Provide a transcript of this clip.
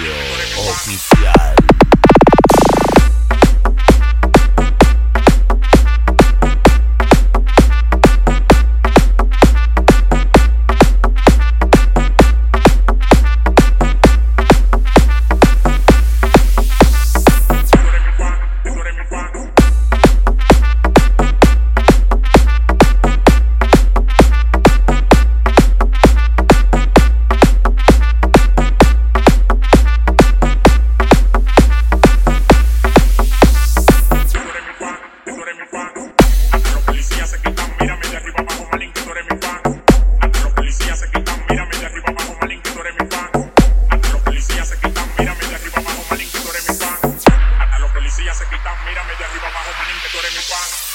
Oficial. everyone.